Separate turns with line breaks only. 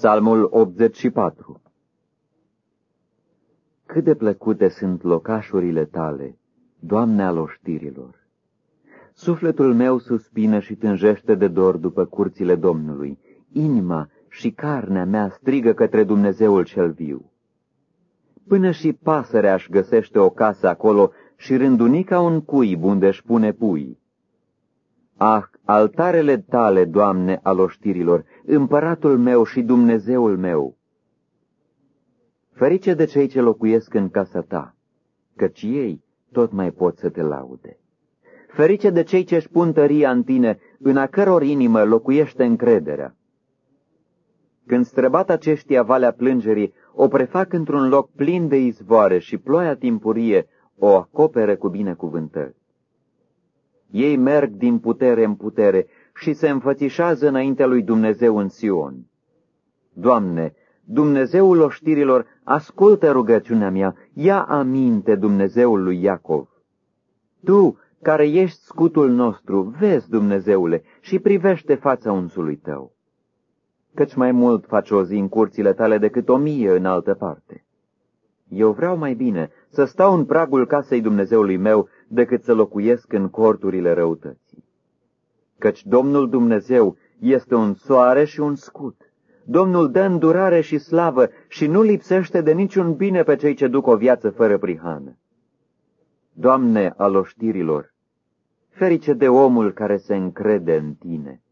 Psalmul 84 Cât de plăcute sunt locașurile tale, Doamne al oștirilor! Sufletul meu suspină și tânjește de dor după curțile Domnului. Inima și carnea mea strigă către Dumnezeul cel viu. Până și pasărea își găsește o casă acolo și rândunica un cuib unde își pune pui. Ah, altarele tale, Doamne, al oștirilor, împăratul meu și Dumnezeul meu! Ferice de cei ce locuiesc în casa ta, căci ei tot mai pot să te laude. Ferice de cei ce-și pun tăria în tine, în a căror inimă locuiește încrederea. Când străbat aceștia valea plângerii, o prefac într-un loc plin de izvoare și ploaia timpurie o acopere cu binecuvântări. Ei merg din putere în putere și se înfățișează înaintea lui Dumnezeu în Sion. Doamne, Dumnezeul oștirilor, ascultă rugăciunea mea, ia aminte Dumnezeul lui Iacov. Tu, care ești scutul nostru, vezi, Dumnezeule, și privește fața unsului tău. Căci mai mult faci o zi în curțile tale decât o mie în altă parte. Eu vreau mai bine să stau în pragul casei Dumnezeului meu decât să locuiesc în corturile răutății. Căci Domnul Dumnezeu este un soare și un scut. Domnul dă îndurare și slavă și nu lipsește de niciun bine pe cei ce duc o viață fără prihană. Doamne al oștirilor, ferice de omul care se încrede în Tine.